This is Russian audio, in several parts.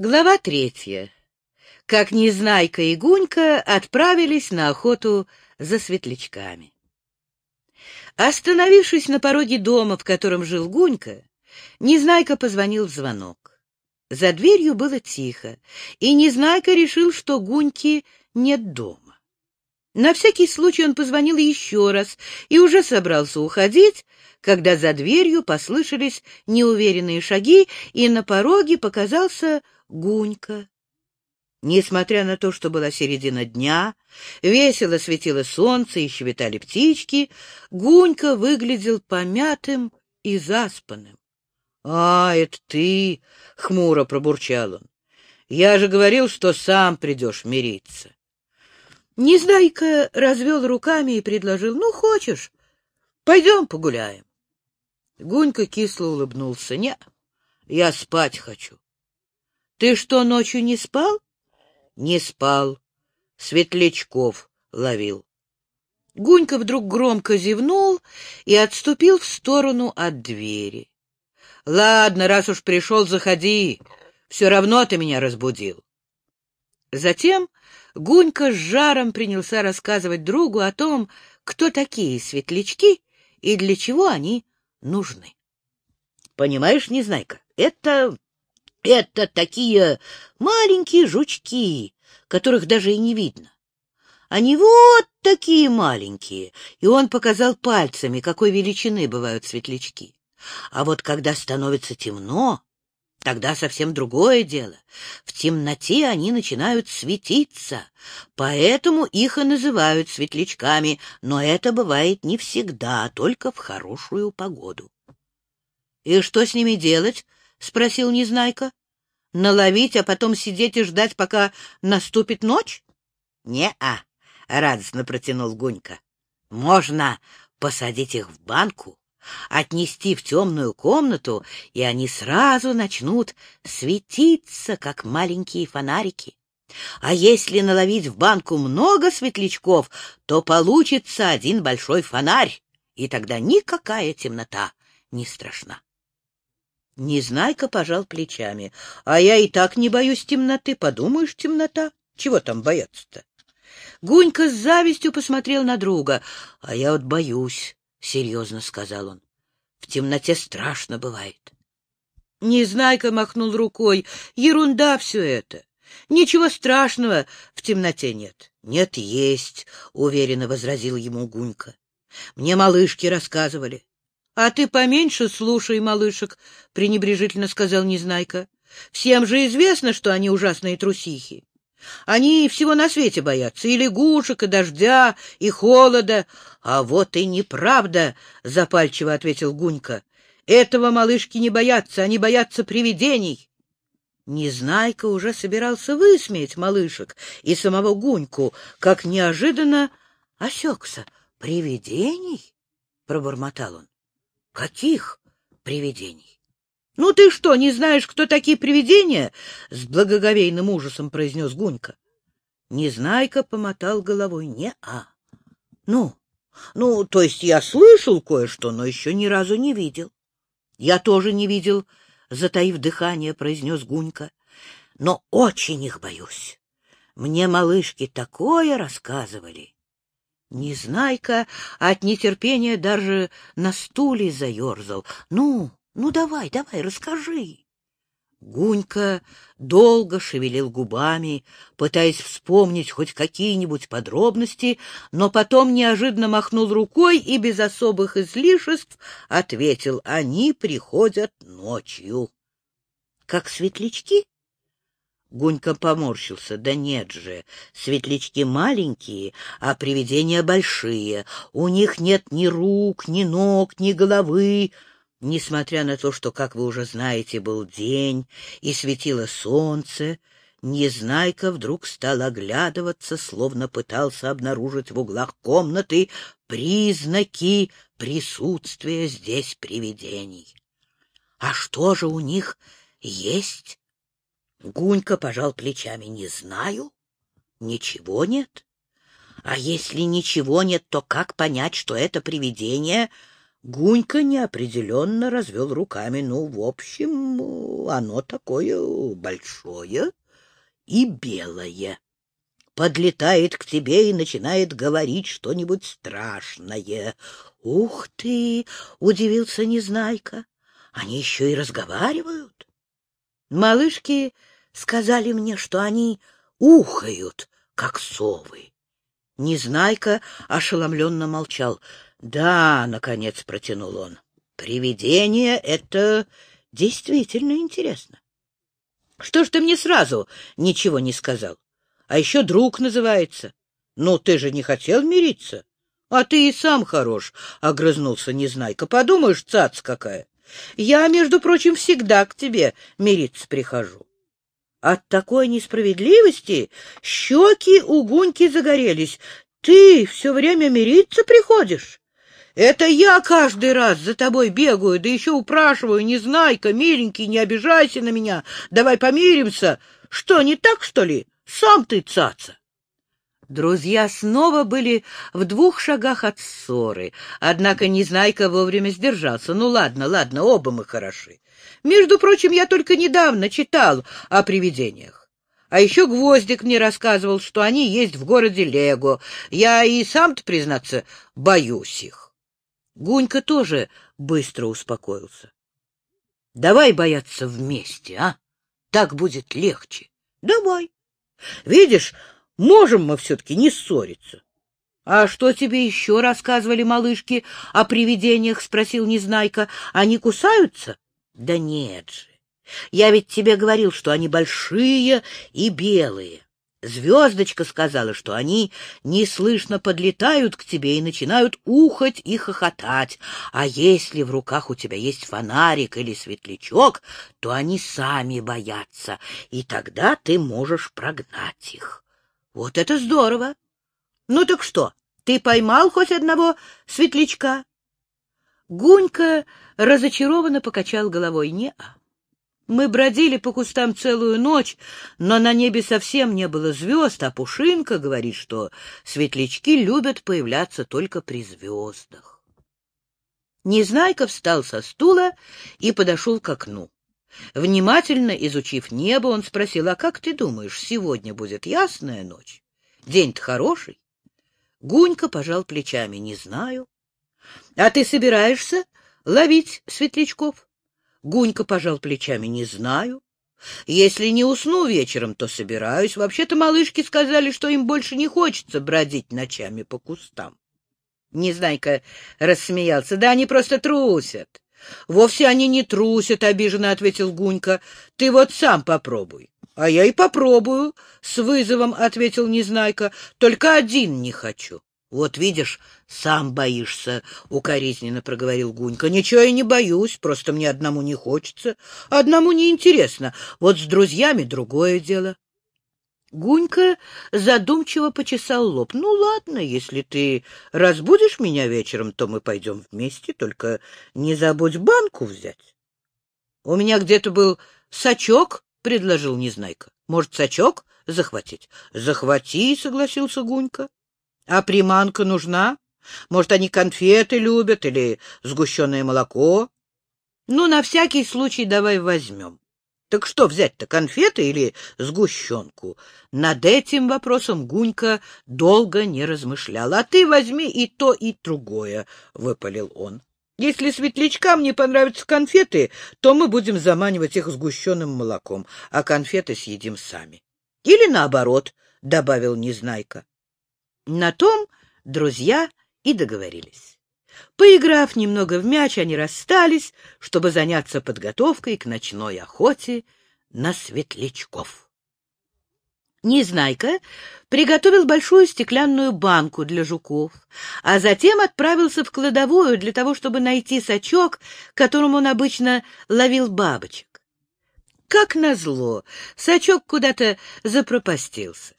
Глава третья. Как Незнайка и Гунька отправились на охоту за светлячками. Остановившись на пороге дома, в котором жил Гунька, Незнайка позвонил в звонок. За дверью было тихо, и Незнайка решил, что Гуньки нет дома. На всякий случай он позвонил еще раз и уже собрался уходить, когда за дверью послышались неуверенные шаги, и на пороге показался Гунька. Несмотря на то, что была середина дня, весело светило солнце и щебетали птички, Гунька выглядел помятым и заспанным. — А, это ты! — хмуро пробурчал он. — Я же говорил, что сам придешь мириться. Незнайка развел руками и предложил. — Ну, хочешь, пойдем погуляем. Гунька кисло улыбнулся. — Не, я спать хочу. Ты что, ночью не спал? Не спал. Светлячков ловил. Гунька вдруг громко зевнул и отступил в сторону от двери. — Ладно, раз уж пришел, заходи. Все равно ты меня разбудил. Затем Гунька с жаром принялся рассказывать другу о том, кто такие светлячки и для чего они нужны. — Понимаешь, Незнайка, это это такие маленькие жучки, которых даже и не видно. Они вот такие маленькие, и он показал пальцами, какой величины бывают светлячки. А вот когда становится темно, тогда совсем другое дело. В темноте они начинают светиться, поэтому их и называют светлячками, но это бывает не всегда, а только в хорошую погоду. — И что с ними делать? — спросил Незнайка. — Наловить, а потом сидеть и ждать, пока наступит ночь? — Не-а, — радостно протянул Гунька. — Можно посадить их в банку, отнести в темную комнату, и они сразу начнут светиться, как маленькие фонарики. А если наловить в банку много светлячков, то получится один большой фонарь, и тогда никакая темнота не страшна. Незнайка пожал плечами. — А я и так не боюсь темноты. Подумаешь, темнота. Чего там бояться-то? Гунька с завистью посмотрел на друга. — А я вот боюсь, — серьезно сказал он. — В темноте страшно бывает. Незнайка махнул рукой. — Ерунда все это. Ничего страшного в темноте нет. — Нет, есть, — уверенно возразил ему Гунька. — Мне малышки рассказывали. — А ты поменьше слушай, малышек, — пренебрежительно сказал Незнайка. — Всем же известно, что они ужасные трусихи. Они всего на свете боятся, и лягушек, и дождя, и холода. — А вот и неправда, — запальчиво ответил Гунька. — Этого малышки не боятся, они боятся привидений. Незнайка уже собирался высмеять малышек и самого Гуньку, как неожиданно осекся. — Привидений? — пробормотал он. Каких привидений? Ну ты что, не знаешь, кто такие привидения? С благоговейным ужасом произнес Гунька. Незнайка помотал головой. Не-а. Ну, ну, то есть я слышал кое-что, но еще ни разу не видел. Я тоже не видел, затаив дыхание, произнес Гунька. Но очень их боюсь. Мне малышки такое рассказывали. Незнайка от нетерпения даже на стуле заерзал. «Ну, ну давай, давай, расскажи!» Гунька долго шевелил губами, пытаясь вспомнить хоть какие-нибудь подробности, но потом неожиданно махнул рукой и без особых излишеств ответил, они приходят ночью. — Как светлячки? Гунька поморщился. Да нет же, светлячки маленькие, а привидения большие. У них нет ни рук, ни ног, ни головы. Несмотря на то, что, как вы уже знаете, был день и светило солнце, Незнайка вдруг стал оглядываться, словно пытался обнаружить в углах комнаты признаки присутствия здесь привидений. А что же у них есть? Гунька пожал плечами. Не знаю. Ничего нет. А если ничего нет, то как понять, что это привидение Гунька неопределенно развел руками. Ну, в общем, оно такое большое и белое. Подлетает к тебе и начинает говорить что-нибудь страшное. Ух ты! — удивился Незнайка. Они еще и разговаривают. Малышки сказали мне, что они ухают, как совы. Незнайка ошеломленно молчал. «Да», — наконец протянул он, — «привидение — это действительно интересно». «Что ж ты мне сразу ничего не сказал? А еще друг называется. Ну, ты же не хотел мириться?» «А ты и сам хорош», — огрызнулся Незнайка. «Подумаешь, цац какая! Я, между прочим, всегда к тебе мириться прихожу». От такой несправедливости щеки у Гуньки загорелись. «Ты все время мириться приходишь?» Это я каждый раз за тобой бегаю, да еще упрашиваю, не знай-ка, миленький, не обижайся на меня, давай помиримся. Что, не так, что ли? Сам ты цаца. Друзья снова были в двух шагах от ссоры, однако Незнайка вовремя сдержался. Ну ладно, ладно, оба мы хороши. Между прочим, я только недавно читал о привидениях. А еще Гвоздик мне рассказывал, что они есть в городе Лего. Я и сам-то, признаться, боюсь их. Гунька тоже быстро успокоился. — Давай бояться вместе, а? Так будет легче. — Давай. Видишь, можем мы все-таки не ссориться. — А что тебе еще рассказывали малышки о привидениях? — спросил Незнайка. — Они кусаются? — Да нет же. Я ведь тебе говорил, что они большие и белые. Звездочка сказала, что они неслышно подлетают к тебе и начинают ухать и хохотать, а если в руках у тебя есть фонарик или светлячок, то они сами боятся, и тогда ты можешь прогнать их. Вот это здорово! Ну так что, ты поймал хоть одного светлячка? Гунька разочарованно покачал головой. Не-а. Мы бродили по кустам целую ночь, но на небе совсем не было звезд, а Пушинка говорит, что светлячки любят появляться только при звездах. Незнайка встал со стула и подошел к окну. Внимательно изучив небо, он спросил, а как ты думаешь, сегодня будет ясная ночь? День-то хороший. Гунька пожал плечами, не знаю. А ты собираешься ловить светлячков? Гунька пожал плечами. Не знаю. Если не усну вечером, то собираюсь. Вообще-то малышки сказали, что им больше не хочется бродить ночами по кустам. Незнайка рассмеялся. Да они просто трусят. Вовсе они не трусят, обиженно ответил Гунька. Ты вот сам попробуй. А я и попробую, с вызовом ответил Незнайка. Только один не хочу. Вот видишь, сам боишься, — укоризненно проговорил Гунька. Ничего я не боюсь, просто мне одному не хочется. Одному неинтересно. Вот с друзьями другое дело. Гунька задумчиво почесал лоб. Ну, ладно, если ты разбудишь меня вечером, то мы пойдем вместе, только не забудь банку взять. У меня где-то был сачок, — предложил Незнайка. Может, сачок захватить? Захвати, — согласился Гунька. А приманка нужна? Может, они конфеты любят или сгущенное молоко? Ну, на всякий случай давай возьмем. Так что взять-то, конфеты или сгущенку? Над этим вопросом Гунька долго не размышлял. А ты возьми и то, и другое, — выпалил он. Если светлячкам не понравятся конфеты, то мы будем заманивать их сгущенным молоком, а конфеты съедим сами. Или наоборот, — добавил Незнайка. На том друзья и договорились. Поиграв немного в мяч, они расстались, чтобы заняться подготовкой к ночной охоте на светлячков. Незнайка приготовил большую стеклянную банку для жуков, а затем отправился в кладовую для того, чтобы найти сачок, которым он обычно ловил бабочек. Как назло, сачок куда-то запропастился.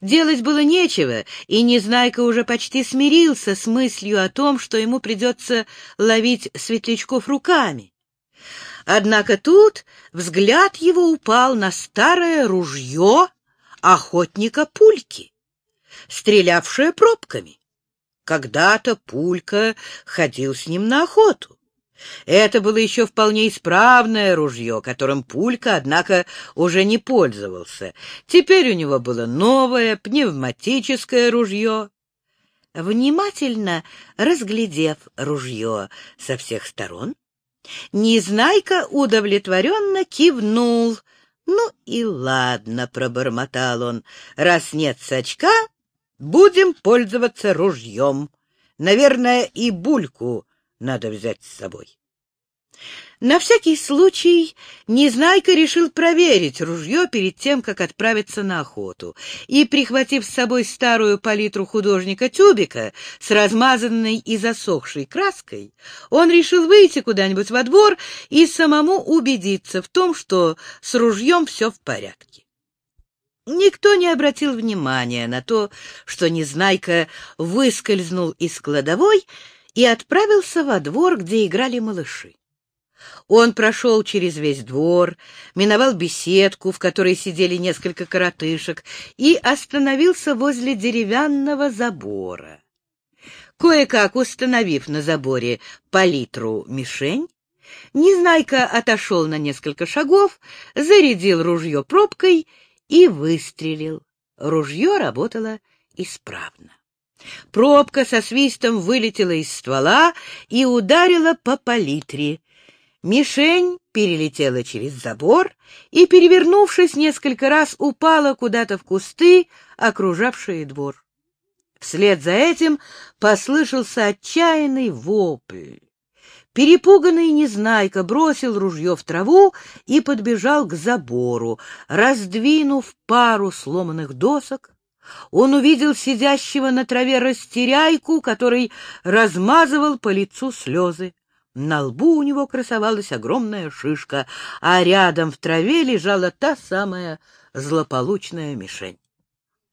Делать было нечего, и Незнайка уже почти смирился с мыслью о том, что ему придется ловить светлячков руками. Однако тут взгляд его упал на старое ружье охотника Пульки, стрелявшее пробками. Когда-то Пулька ходил с ним на охоту. Это было еще вполне исправное ружье, которым Пулька, однако, уже не пользовался. Теперь у него было новое пневматическое ружье. Внимательно разглядев ружье со всех сторон, Незнайка удовлетворенно кивнул. «Ну и ладно», — пробормотал он, — «раз нет сачка, будем пользоваться ружьем. Наверное, и бульку надо взять с собой». На всякий случай Незнайка решил проверить ружье перед тем, как отправиться на охоту, и, прихватив с собой старую палитру художника Тюбика с размазанной и засохшей краской, он решил выйти куда-нибудь во двор и самому убедиться в том, что с ружьем все в порядке. Никто не обратил внимания на то, что Незнайка выскользнул из кладовой и отправился во двор, где играли малыши. Он прошел через весь двор, миновал беседку, в которой сидели несколько коротышек, и остановился возле деревянного забора. Кое-как установив на заборе палитру мишень, Незнайка отошел на несколько шагов, зарядил ружье пробкой и выстрелил. Ружье работало исправно. Пробка со свистом вылетела из ствола и ударила по палитре. Мишень перелетела через забор и, перевернувшись несколько раз, упала куда-то в кусты, окружавшие двор. Вслед за этим послышался отчаянный вопль. Перепуганный Незнайка бросил ружье в траву и подбежал к забору. Раздвинув пару сломанных досок, он увидел сидящего на траве растеряйку, который размазывал по лицу слезы. На лбу у него красовалась огромная шишка, а рядом в траве лежала та самая злополучная мишень.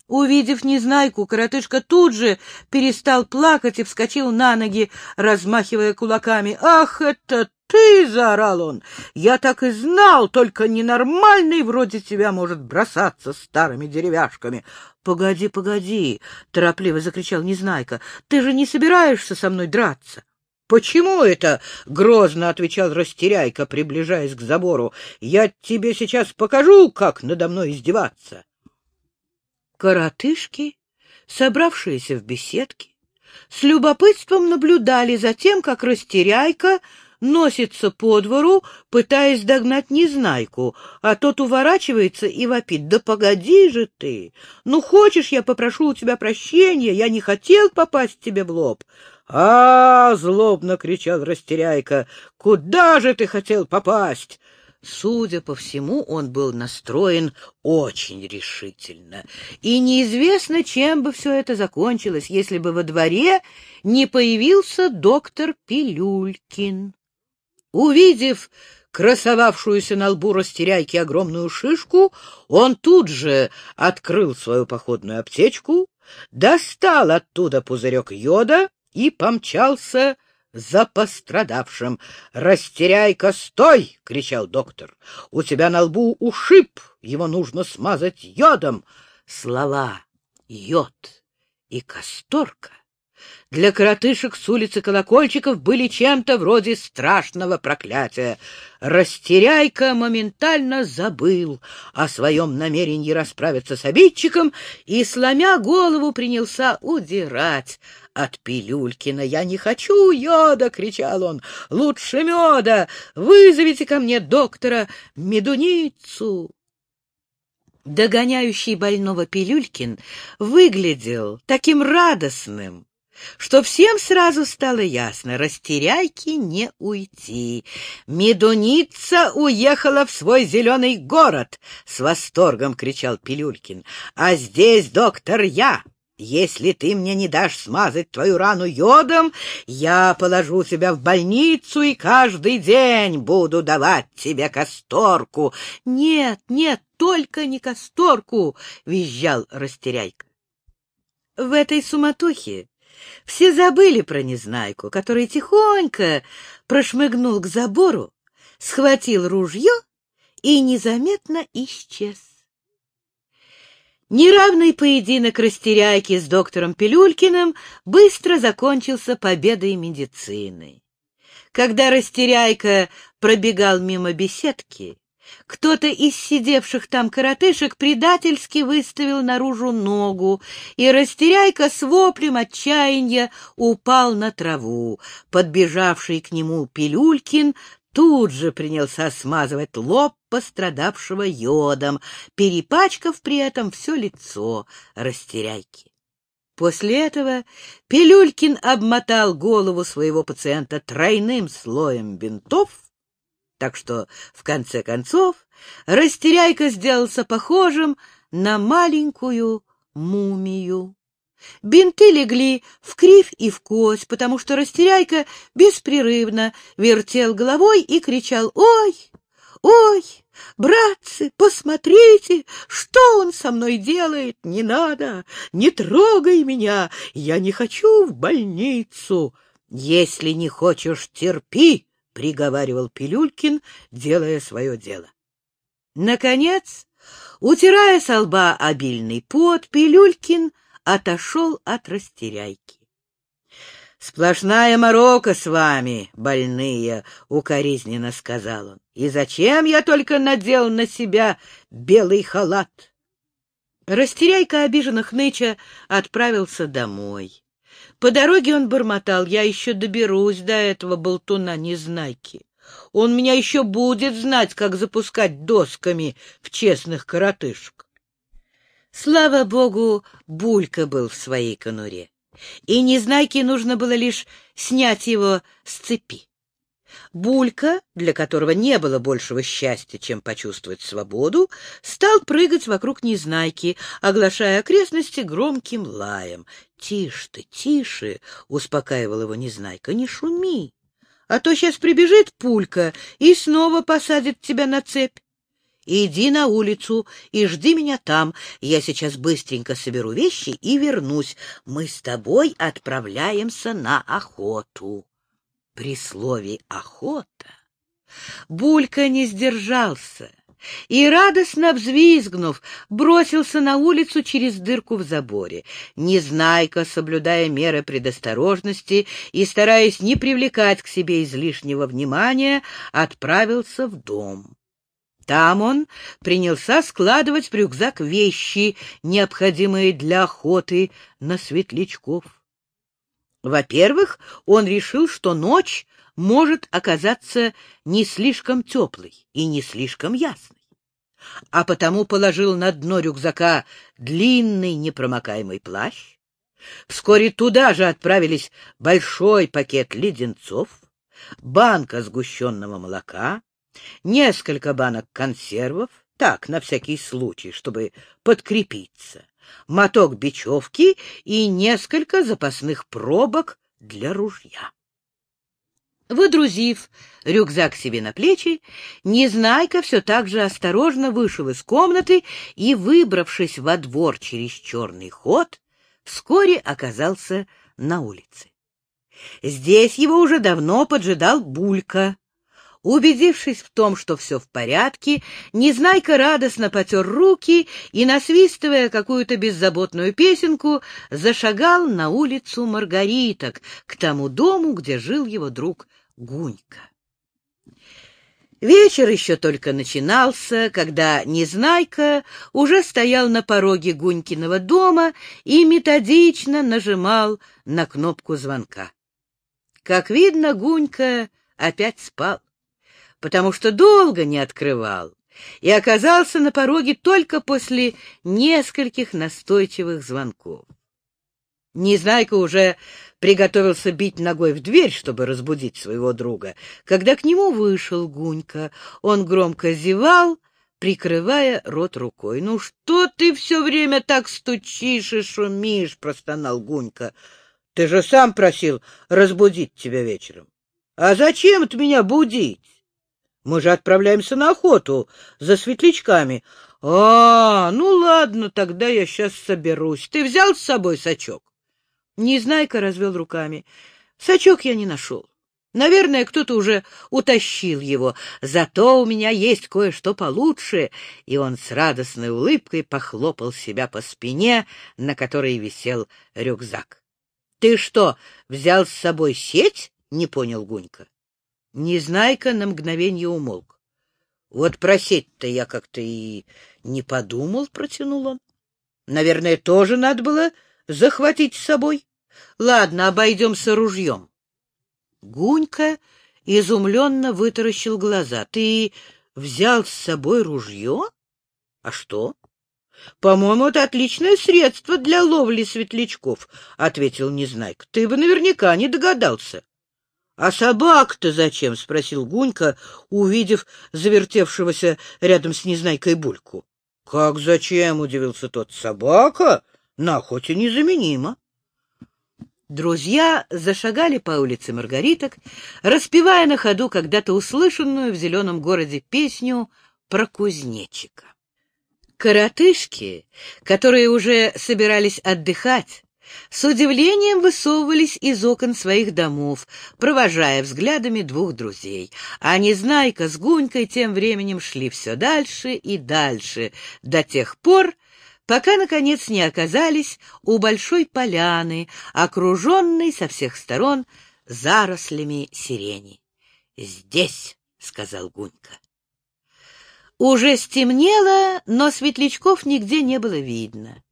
Увидев Незнайку, коротышка тут же перестал плакать и вскочил на ноги, размахивая кулаками. «Ах, это ты!» — заорал он. «Я так и знал, только ненормальный вроде тебя может бросаться старыми деревяшками». «Погоди, погоди!» — торопливо закричал Незнайка. «Ты же не собираешься со мной драться?» «Почему это?» — грозно отвечал Растеряйка, приближаясь к забору. «Я тебе сейчас покажу, как надо мной издеваться». Коротышки, собравшиеся в беседке, с любопытством наблюдали за тем, как Растеряйка носится по двору, пытаясь догнать Незнайку, а тот уворачивается и вопит. «Да погоди же ты! Ну, хочешь, я попрошу у тебя прощения? Я не хотел попасть тебе в лоб!» а, злобно кричал Растеряйка. «Куда же ты хотел попасть?» Судя по всему, он был настроен очень решительно, и неизвестно, чем бы все это закончилось, если бы во дворе не появился доктор Пилюлькин. Увидев красовавшуюся на лбу растеряйки огромную шишку, он тут же открыл свою походную аптечку, достал оттуда пузырек йода и помчался за пострадавшим. «Растеряй-ка, стой!» — кричал доктор. «У тебя на лбу ушиб, его нужно смазать йодом». Слова «йод» и «касторка» для коротышек с улицы Колокольчиков были чем-то вроде страшного проклятия. Растеряйка моментально забыл о своем намерении расправиться с обидчиком и, сломя голову, принялся удирать от Пилюлькина. «Я не хочу йода!» — кричал он. «Лучше меда! Вызовите ко мне доктора Медуницу!» Догоняющий больного Пилюлькин выглядел таким радостным, что всем сразу стало ясно — растеряйки не уйти. «Медуница уехала в свой зеленый город!» — с восторгом кричал Пилюлькин. «А здесь доктор я!» Если ты мне не дашь смазать твою рану йодом, я положу тебя в больницу и каждый день буду давать тебе касторку. — Нет, нет, только не касторку! — визжал Растеряйка. В этой суматохе все забыли про Незнайку, который тихонько прошмыгнул к забору, схватил ружье и незаметно исчез. Неравный поединок растеряйки с доктором Пилюлькиным быстро закончился победой медицины. Когда растеряйка пробегал мимо беседки, кто-то из сидевших там коротышек предательски выставил наружу ногу, и растеряйка с воплем отчаяния упал на траву. Подбежавший к нему Пилюлькин тут же принялся смазывать лоб пострадавшего йодом, перепачкав при этом все лицо растеряйки. После этого Пилюлькин обмотал голову своего пациента тройным слоем бинтов, так что, в конце концов, растеряйка сделался похожим на маленькую мумию. Бинты легли в кривь и в кость, потому что растеряйка беспрерывно вертел головой и кричал «Ой! Ой! Братцы, посмотрите, что он со мной делает! Не надо! Не трогай меня! Я не хочу в больницу! Если не хочешь, терпи!» — приговаривал Пилюлькин, делая свое дело. Наконец, утирая со лба обильный пот, Пилюлькин отошел от растеряйки. «Сплошная морока с вами, больные!» — укоризненно сказал он. «И зачем я только надел на себя белый халат?» Растеряйка обиженно хныча отправился домой. По дороге он бормотал, я еще доберусь до этого болтуна-незнайки. Он меня еще будет знать, как запускать досками в честных коротышек. Слава богу, Булька был в своей конуре, и Незнайке нужно было лишь снять его с цепи. Булька, для которого не было большего счастья, чем почувствовать свободу, стал прыгать вокруг Незнайки, оглашая окрестности громким лаем. — Тише ты, тише! — успокаивал его Незнайка. — Не шуми, а то сейчас прибежит Пулька и снова посадит тебя на цепь. Иди на улицу и жди меня там. Я сейчас быстренько соберу вещи и вернусь. Мы с тобой отправляемся на охоту. При слове «охота» Булька не сдержался и, радостно взвизгнув, бросился на улицу через дырку в заборе. Незнайка, соблюдая меры предосторожности и стараясь не привлекать к себе излишнего внимания, отправился в дом. Там он принялся складывать в рюкзак вещи, необходимые для охоты на светлячков. Во-первых, он решил, что ночь может оказаться не слишком теплой и не слишком ясной, а потому положил на дно рюкзака длинный непромокаемый плащ. Вскоре туда же отправились большой пакет леденцов, банка сгущенного молока, несколько банок консервов, так, на всякий случай, чтобы подкрепиться, моток бечевки и несколько запасных пробок для ружья. Выдрузив рюкзак себе на плечи, Незнайка все так же осторожно вышел из комнаты и, выбравшись во двор через черный ход, вскоре оказался на улице. Здесь его уже давно поджидал Булька, Убедившись в том, что все в порядке, Незнайка радостно потер руки и, насвистывая какую-то беззаботную песенку, зашагал на улицу Маргариток, к тому дому, где жил его друг Гунька. Вечер еще только начинался, когда Незнайка уже стоял на пороге Гунькиного дома и методично нажимал на кнопку звонка. Как видно, Гунька опять спал потому что долго не открывал и оказался на пороге только после нескольких настойчивых звонков. Незнайка уже приготовился бить ногой в дверь, чтобы разбудить своего друга, когда к нему вышел Гунька. Он громко зевал, прикрывая рот рукой. — Ну что ты все время так стучишь и шумишь? — простонал Гунька. — Ты же сам просил разбудить тебя вечером. — А зачем ты меня будить? Мы же отправляемся на охоту за светлячками. А, ну ладно, тогда я сейчас соберусь. Ты взял с собой сачок? Незнайка развел руками. Сачок я не нашел. Наверное, кто-то уже утащил его. Зато у меня есть кое-что получше. И он с радостной улыбкой похлопал себя по спине, на которой висел рюкзак. — Ты что, взял с собой сеть? — не понял Гунька. Незнайка на мгновение умолк. — Вот про сеть-то я как-то и не подумал, — протянул он. — Наверное, тоже надо было захватить с собой. Ладно, обойдемся ружьем. Гунька изумленно вытаращил глаза. — Ты взял с собой ружье? А что? — По-моему, это отличное средство для ловли светлячков, — ответил Незнайка. — Ты бы наверняка не догадался. — А собак-то зачем? — спросил Гунька, увидев завертевшегося рядом с Незнайкой Бульку. — Как зачем? — удивился тот. — Собака на охоте незаменима. Друзья зашагали по улице Маргариток, распевая на ходу когда-то услышанную в зеленом городе песню про кузнечика. Коротышки, которые уже собирались отдыхать, с удивлением высовывались из окон своих домов, провожая взглядами двух друзей. А Незнайка с Гунькой тем временем шли все дальше и дальше, до тех пор, пока, наконец, не оказались у большой поляны, окруженной со всех сторон зарослями сирени. «Здесь», — сказал Гунька. Уже стемнело, но светлячков нигде не было видно.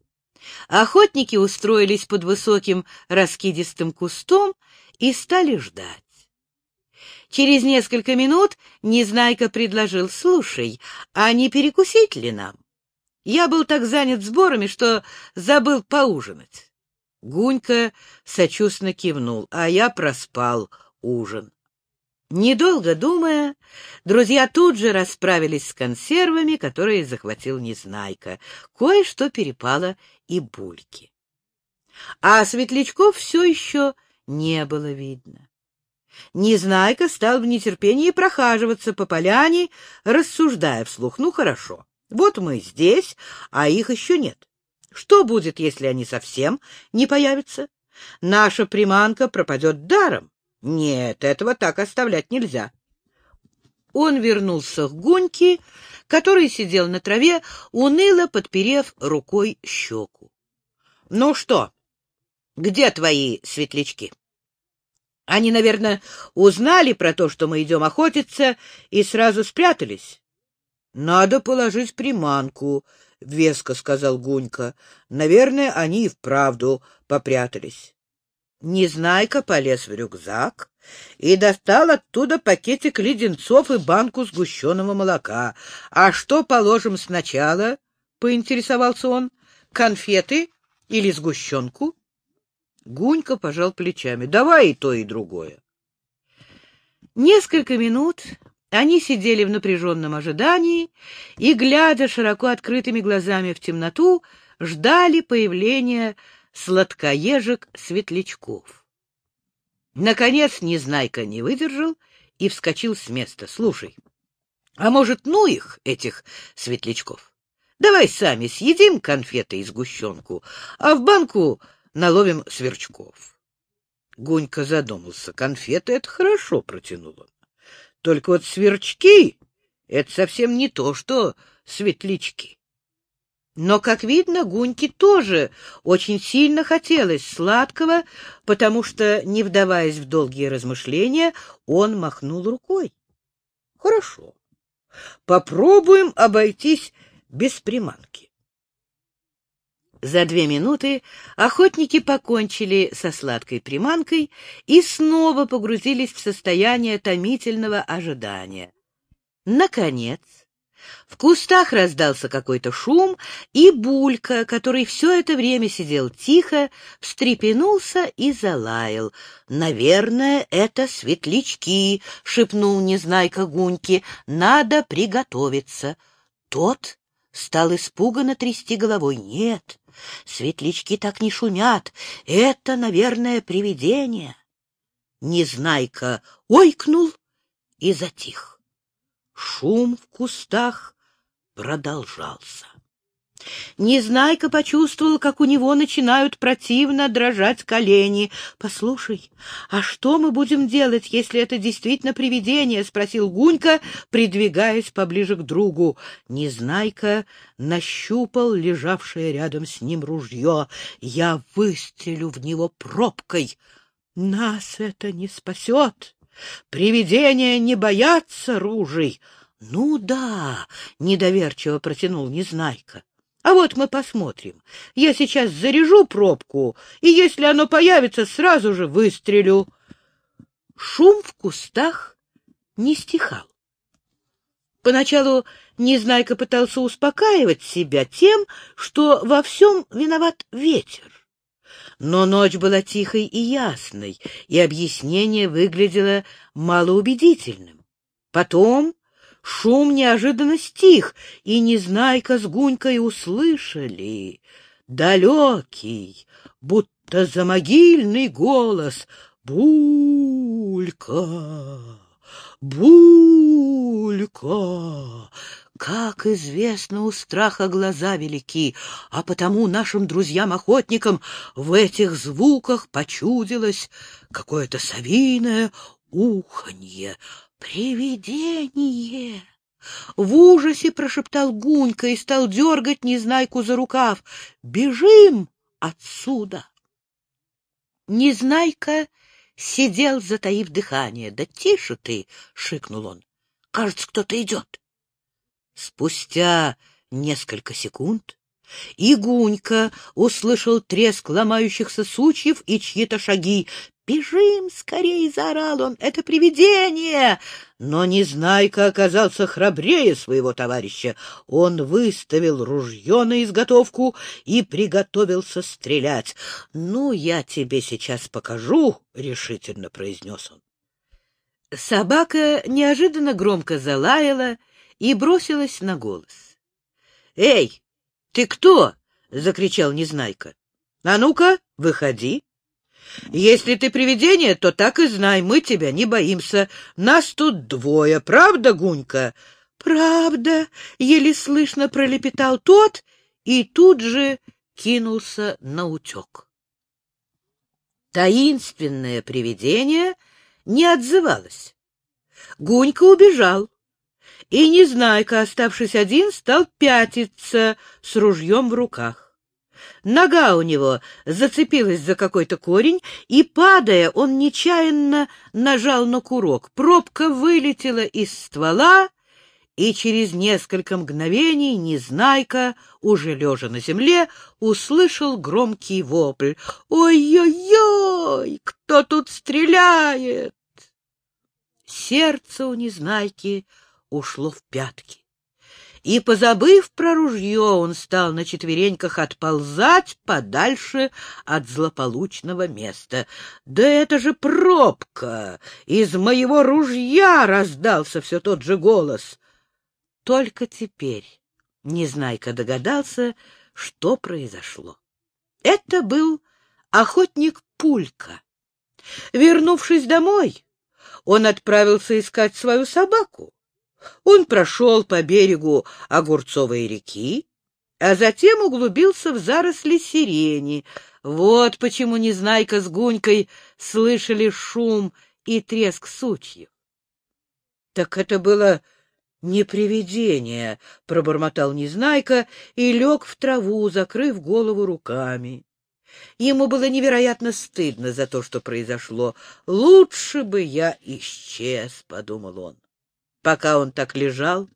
Охотники устроились под высоким раскидистым кустом и стали ждать. Через несколько минут Незнайка предложил, «Слушай, а не перекусить ли нам?» Я был так занят сборами, что забыл поужинать. Гунька сочувственно кивнул, а я проспал ужин. Недолго думая, друзья тут же расправились с консервами, которые захватил Незнайка. Кое-что перепало и Бульке. А светлячков все еще не было видно. Незнайка стал в нетерпении прохаживаться по поляне, рассуждая вслух. Ну, хорошо. Вот мы здесь, а их еще нет. Что будет, если они совсем не появятся? Наша приманка пропадет даром. Нет, этого так оставлять нельзя. Он вернулся к Гоньке, который сидел на траве, уныло подперев рукой щеку. — Ну что, где твои светлячки? Они, наверное, узнали про то, что мы идем охотиться, и сразу спрятались. — Надо положить приманку, — веско сказал Гунька. — Наверное, они и вправду попрятались. Незнайка полез в рюкзак и достал оттуда пакетик леденцов и банку сгущенного молока. — А что положим сначала? — поинтересовался он. — Конфеты или сгущенку? Гунька пожал плечами. — Давай и то, и другое. Несколько минут они сидели в напряженном ожидании и, глядя широко открытыми глазами в темноту, ждали появления сладкоежек-светлячков. Наконец Незнайка не выдержал и вскочил с места. — Слушай, а может, ну их, этих светлячков? Давай сами съедим конфеты и сгущенку, а в банку наловим сверчков. Гунька задумался. Конфеты — это хорошо, — протянул он. Только вот сверчки — это совсем не то, что светлячки. Но, как видно, Гуньке тоже очень сильно хотелось сладкого, потому что, не вдаваясь в долгие размышления, он махнул рукой. — Хорошо, попробуем обойтись без приманки. За две минуты охотники покончили со сладкой приманкой и снова погрузились в состояние томительного ожидания. Наконец, в кустах раздался какой-то шум, и Булька, который все это время сидел тихо, встрепенулся и залаял. «Наверное, это светлячки», — шепнул Незнайка Гуньки, — «надо приготовиться». Тот стал испуганно трясти головой. «Нет, Светлячки так не шумят. Это, наверное, привидение. Незнайка ойкнул и затих. Шум в кустах продолжался. Незнайка почувствовал, как у него начинают противно дрожать колени. — Послушай, а что мы будем делать, если это действительно привидение? — спросил Гунька, придвигаясь поближе к другу. Незнайка нащупал лежавшее рядом с ним ружье. — Я выстрелю в него пробкой. — Нас это не спасет. Привидения не боятся ружей. — Ну да, — недоверчиво протянул Незнайка. А вот мы посмотрим. Я сейчас заряжу пробку, и если оно появится, сразу же выстрелю. Шум в кустах не стихал. Поначалу Незнайка пытался успокаивать себя тем, что во всем виноват ветер. Но ночь была тихой и ясной, и объяснение выглядело малоубедительным. Потом Шум неожиданно стих, и Незнайка с Гунькой услышали далекий, будто замогильный голос «Булька! Булька!» Как известно, у страха глаза велики, а потому нашим друзьям-охотникам в этих звуках почудилось какое-то совиное уханье, «Привидение!» В ужасе прошептал Гунька и стал дергать Незнайку за рукав. «Бежим отсюда!» Незнайка сидел, затаив дыхание. «Да тише ты!» — шикнул он. «Кажется, кто-то идет». Спустя несколько секунд Игунька услышал треск ломающихся сучьев и чьи-то шаги. «Бежим скорее!» — заорал он. «Это привидение!» Но Незнайка оказался храбрее своего товарища. Он выставил ружье на изготовку и приготовился стрелять. «Ну, я тебе сейчас покажу», — решительно произнес он. Собака неожиданно громко залаяла и бросилась на голос. «Эй, ты кто?» — закричал Незнайка. «А ну-ка, выходи!» Если ты привидение, то так и знай, мы тебя не боимся. Нас тут двое, правда, Гунька? Правда, еле слышно пролепетал тот и тут же кинулся на утек. Таинственное привидение не отзывалось. Гунька убежал, и Незнайка, оставшись один, стал пятиться с ружьем в руках. Нога у него зацепилась за какой-то корень, и, падая, он нечаянно нажал на курок. Пробка вылетела из ствола, и через несколько мгновений Незнайка, уже лежа на земле, услышал громкий вопль. «Ой-ой-ой! Кто тут стреляет?» Сердце у Незнайки ушло в пятки и, позабыв про ружье, он стал на четвереньках отползать подальше от злополучного места. «Да это же пробка! Из моего ружья!» — раздался все тот же голос. Только теперь Незнайка догадался, что произошло. Это был охотник Пулька. Вернувшись домой, он отправился искать свою собаку. Он прошел по берегу Огурцовой реки, а затем углубился в заросли сирени. Вот почему Незнайка с Гунькой слышали шум и треск сучьев. — Так это было не привидение, — пробормотал Незнайка и лег в траву, закрыв голову руками. Ему было невероятно стыдно за то, что произошло. «Лучше бы я исчез», — подумал он. Пока он так лежал,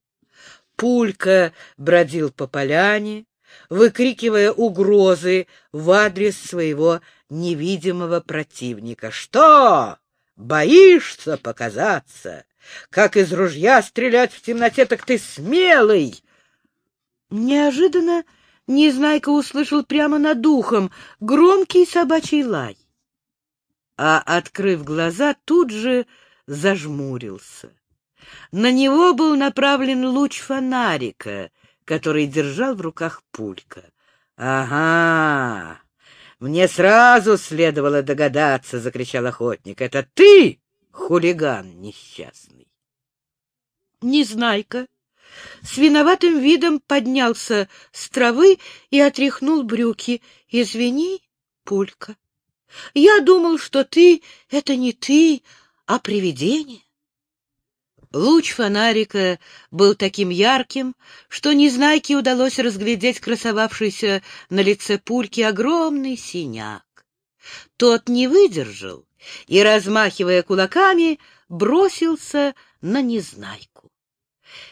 Пулька бродил по поляне, выкрикивая угрозы в адрес своего невидимого противника. «Что? Боишься показаться? Как из ружья стрелять в темноте, так ты смелый!» Неожиданно Незнайка услышал прямо над ухом громкий собачий лай. А, открыв глаза, тут же зажмурился. На него был направлен луч фонарика, который держал в руках пулька. — Ага! Мне сразу следовало догадаться, — закричал охотник. — Это ты, хулиган несчастный? Незнайка с виноватым видом поднялся с травы и отряхнул брюки. «Извини, Пулька, я думал, что ты — это не ты, а привидение». Луч фонарика был таким ярким, что Незнайке удалось разглядеть красовавшийся на лице пульки огромный синяк. Тот не выдержал и, размахивая кулаками, бросился на Незнайку.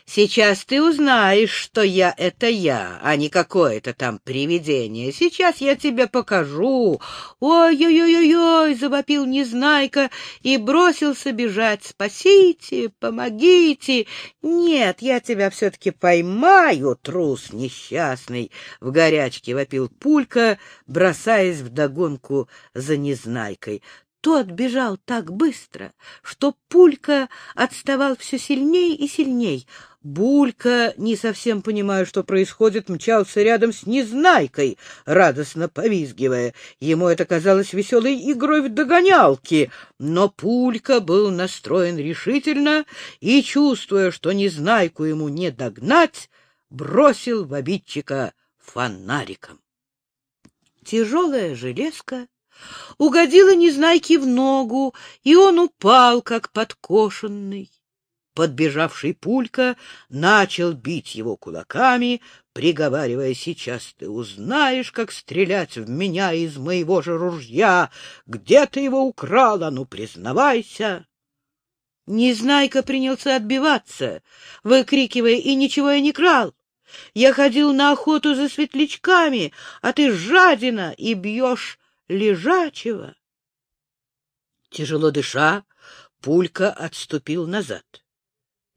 Сейчас ты узнаешь, что я — это я, а не какое-то там привидение. Сейчас я тебе покажу. Ой-ой-ой-ой! — завопил Незнайка и бросился бежать. Спасите, помогите! Нет, я тебя все-таки поймаю, трус несчастный! В горячке вопил Пулька, бросаясь вдогонку за Незнайкой. Тот бежал так быстро, что Пулька отставал все сильней и сильней. Булька, не совсем понимая, что происходит, мчался рядом с Незнайкой, радостно повизгивая. Ему это казалось веселой игрой в догонялки, но Пулька был настроен решительно и, чувствуя, что Незнайку ему не догнать, бросил в обидчика фонариком. Тяжелая железка угодила Незнайке в ногу, и он упал, как подкошенный. Подбежавший пулька начал бить его кулаками, приговаривая, «Сейчас ты узнаешь, как стрелять в меня из моего же ружья. Где ты его украла? Ну, признавайся!» Незнайка принялся отбиваться, выкрикивая, «И ничего я не крал! Я ходил на охоту за светлячками, а ты жадина и бьешь лежачего. Тяжело дыша, Пулька отступил назад.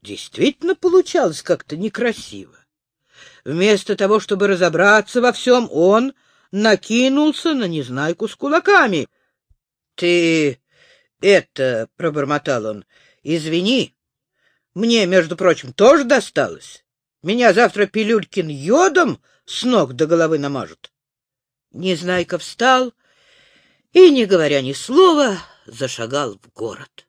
Действительно получалось как-то некрасиво. Вместо того, чтобы разобраться во всем, он накинулся на Незнайку с кулаками. — Ты это, — пробормотал он, — извини, мне, между прочим, тоже досталось. Меня завтра Пилюлькин йодом с ног до головы намажут. Незнайка встал и, не говоря ни слова, зашагал в город.